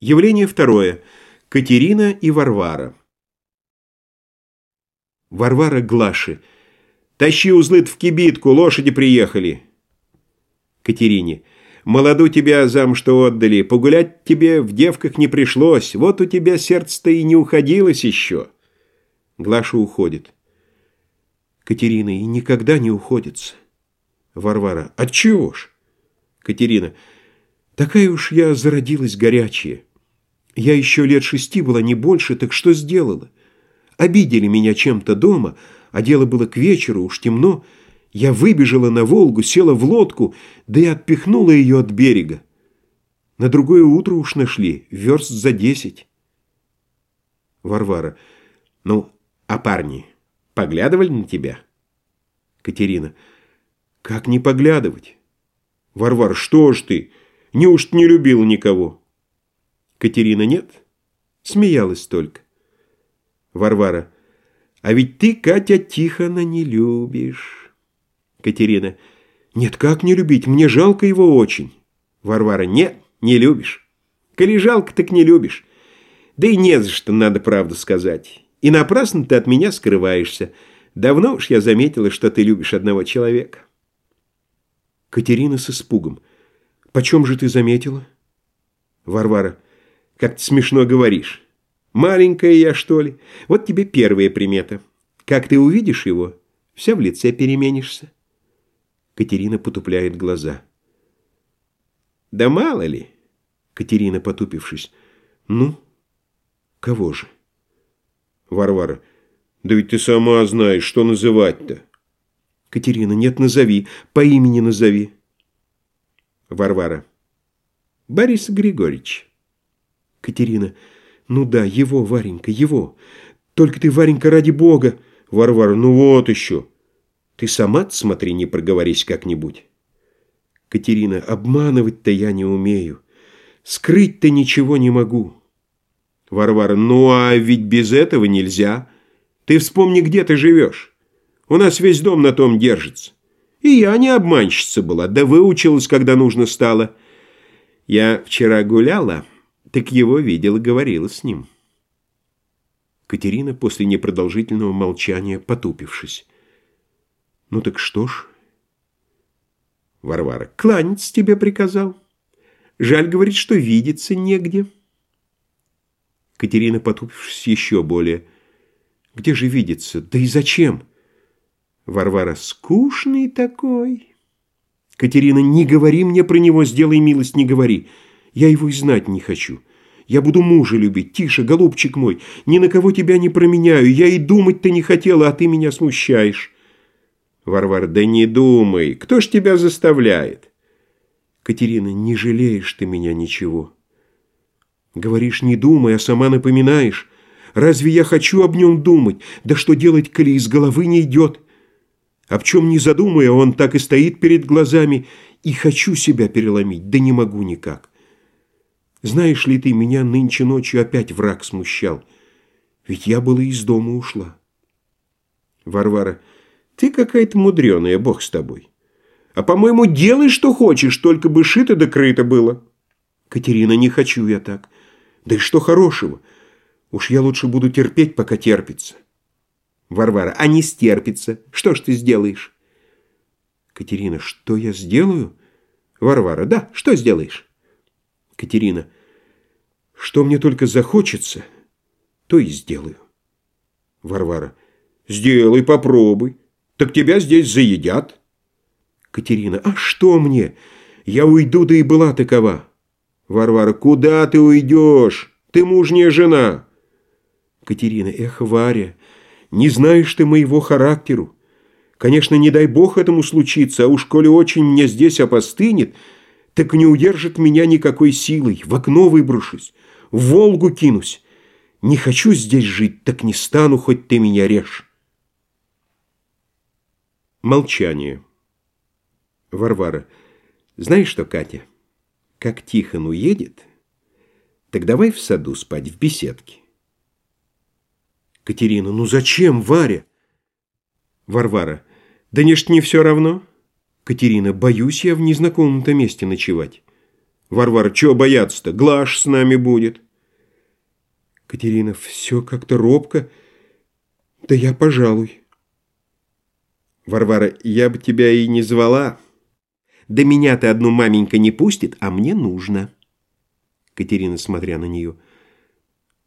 Явление второе. Катерина и Варвара. Варвара Глаши. «Тащи узлы в кибитку, лошади приехали!» Катерине. «Молоду тебя зам что отдали, погулять тебе в девках не пришлось, вот у тебя сердце-то и не уходилось еще!» Глаша уходит. Катерина. «И никогда не уходится!» Варвара. «Отчего ж?» Катерина. «Такая уж я зародилась горячая. Я еще лет шести была, не больше, так что сделала? Обидели меня чем-то дома, а дело было к вечеру, уж темно. Я выбежала на Волгу, села в лодку, да и отпихнула ее от берега. На другое утро уж нашли, верст за десять. Варвара. Ну, а парни поглядывали на тебя? Катерина. Как не поглядывать? Варвара. Что ж ты? Неужто не любила никого? Катерина нет? Смеялась только. Варвара. А ведь ты, Катя, Тихона не любишь. Катерина. Нет, как не любить? Мне жалко его очень. Варвара. Нет, не любишь. Коли жалко, так не любишь. Да и не за что, надо правду сказать. И напрасно ты от меня скрываешься. Давно уж я заметила, что ты любишь одного человека. Катерина с испугом. Почем же ты заметила? Варвара. Как ты смешно говоришь. Маленькая я, что ли? Вот тебе первая примета. Как ты увидишь его, вся в лице переменишься. Катерина потупляет глаза. Да мало ли. Катерина, потупившись. Ну, кого же? Варвара. Да ведь ты сама знаешь, что называть-то. Катерина. Нет, назови. По имени назови. Варвара. Борис Григорьевич. Катерина. «Ну да, его, Варенька, его. Только ты, Варенька, ради бога!» Варвара. «Ну вот еще!» «Ты сама смотри, не проговорись как-нибудь!» Катерина. «Обманывать-то я не умею. Скрыть-то ничего не могу!» Варвара. «Ну а ведь без этого нельзя. Ты вспомни, где ты живешь. У нас весь дом на том держится. И я не обманщица была, да выучилась, когда нужно стало. Я вчера гуляла...» Так его видела, говорила с ним. Катерина после непродолжительного молчания, потупившись. «Ну так что ж?» Варвара. «Кланяться тебе приказал. Жаль, говорит, что видеться негде». Катерина, потупившись еще более. «Где же видеться? Да и зачем?» Варвара. «Скучный такой». Катерина. «Не говори мне про него, сделай милость, не говори. Я его и знать не хочу. Я буду мужа любить. Тише, голубчик мой. Ни на кого тебя не променяю. Я и думать-то не хотела, а ты меня смущаешь. Варвара, да не думай. Кто ж тебя заставляет? Катерина, не жалеешь ты меня ничего. Говоришь, не думай, а сама напоминаешь. Разве я хочу об нем думать? Да что делать, коли из головы не идет? Об чем не задумая, он так и стоит перед глазами. И хочу себя переломить, да не могу никак. Знаешь ли ты, меня нынче ночью опять враг смущал. Ведь я была из дома ушла. Варвара, ты какая-то мудреная, бог с тобой. А, по-моему, делай, что хочешь, только бы шито да крыто было. Катерина, не хочу я так. Да и что хорошего? Уж я лучше буду терпеть, пока терпится. Варвара, а не стерпится. Что ж ты сделаешь? Катерина, что я сделаю? Варвара, да, что сделаешь? Катерина. Что мне только захочется, то и сделаю. Варвара. Сделай, попробуй. Так тебя здесь заедят. Катерина. А что мне? Я уйду, да и была такова. Варвара. Куда ты уйдешь? Ты мужняя жена. Катерина. Эх, Варя, не знаешь ты моего характеру. Конечно, не дай бог этому случиться, а уж коли очень мне здесь опостынет, так не удержит меня никакой силой, в окно выброшусь, в Волгу кинусь. Не хочу здесь жить, так не стану, хоть ты меня режь. Молчание. Варвара. Знаешь что, Катя, как Тихон уедет, так давай в саду спать, в беседке. Катерина. Ну зачем, Варя? Варвара. Да не ж не все равно. Катерина, боюсь я в незнакомом-то месте ночевать. Варвара, чего бояться-то? Глаш с нами будет. Катерина, все как-то робко. Да я, пожалуй. Варвара, я бы тебя и не звала. Да меня ты одну маменька не пустит, а мне нужно. Катерина, смотря на нее.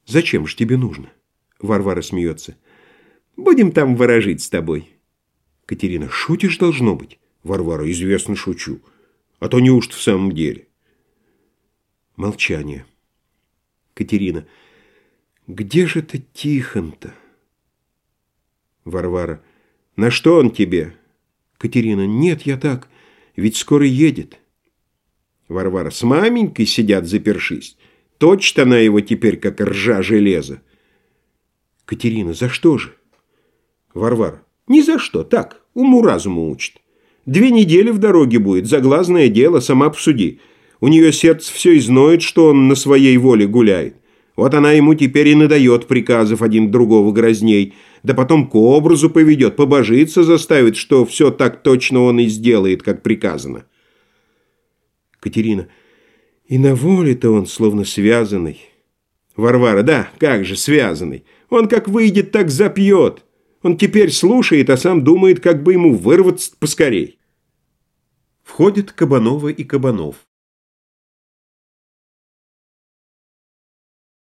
Зачем ж тебе нужно? Варвара смеется. Будем там ворожить с тобой. Катерина, шутишь должно быть? Варвара, известно, шучу. А то неужто в самом деле? Молчание. Катерина, где же ты Тихон-то? Варвара, на что он тебе? Катерина, нет, я так, ведь скоро едет. Варвара, с маменькой сидят запершись. Точно она его теперь, как ржа железа. Катерина, за что же? Варвара, ни за что, так, уму-разуму учит. Две недели в дороге будет, заглазное дело, сама посуди. У нее сердце все изноет, что он на своей воле гуляет. Вот она ему теперь и надает приказов один другого грозней, да потом к образу поведет, побожиться заставит, что все так точно он и сделает, как приказано. Катерина, и на воле-то он словно связанный. Варвара, да, как же связанный. Он как выйдет, так запьет. Он теперь слушает, а сам думает, как бы ему вырваться поскорей. Входят Кабанова и Кабанов.